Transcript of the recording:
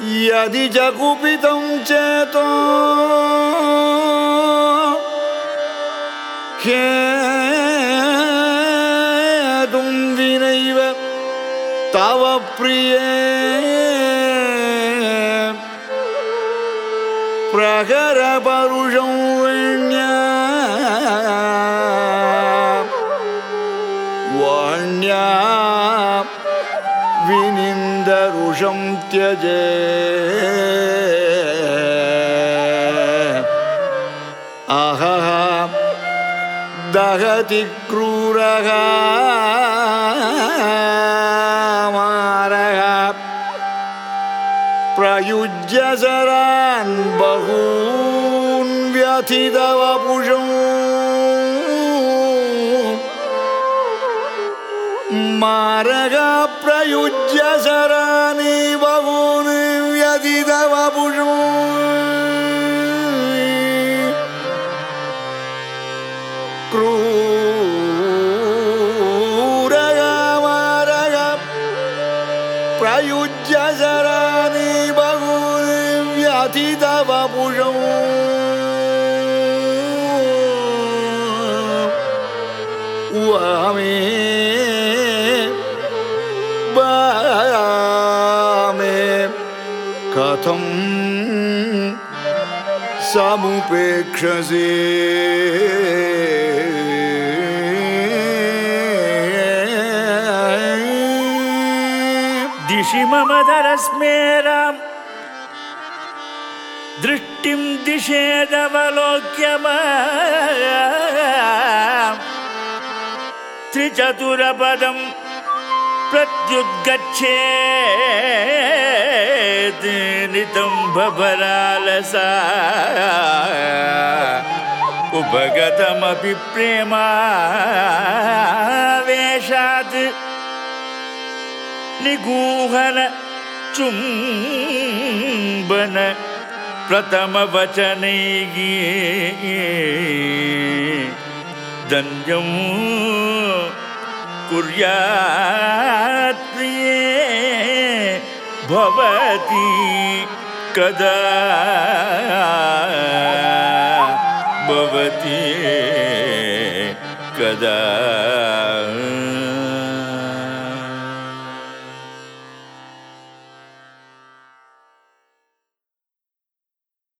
यदि च चेतो खेतुं विनैव तव प्रिये प्रकरपरुषं वण्या वाण्या विनिन्दरुषं त्यजे। अहः दहति क्रूरः मारः प्रयुज्य सरान् बहून् व्यथितवपुषौ मारग प्रयुज्य सरानि बहून् व्यथितवपुषौ क्रूरग मारग प्रयुज्य सरानि बहून् व्यथितवपुषौ वामे वामे कथं समुपेक्षसे दिशि मम धरस्मेराम् दृष्टिं दिशेदवलोक्यम त्रिचतुरपदं प्रत्युद्गच्छेत् नितम्बरालसा उपगतमपि प्रेमावेशात् निगूहन चुम्बन प्रथमवचनैः दन्द्यं कुर्यात् प्रिये भवति कदा भवति कदा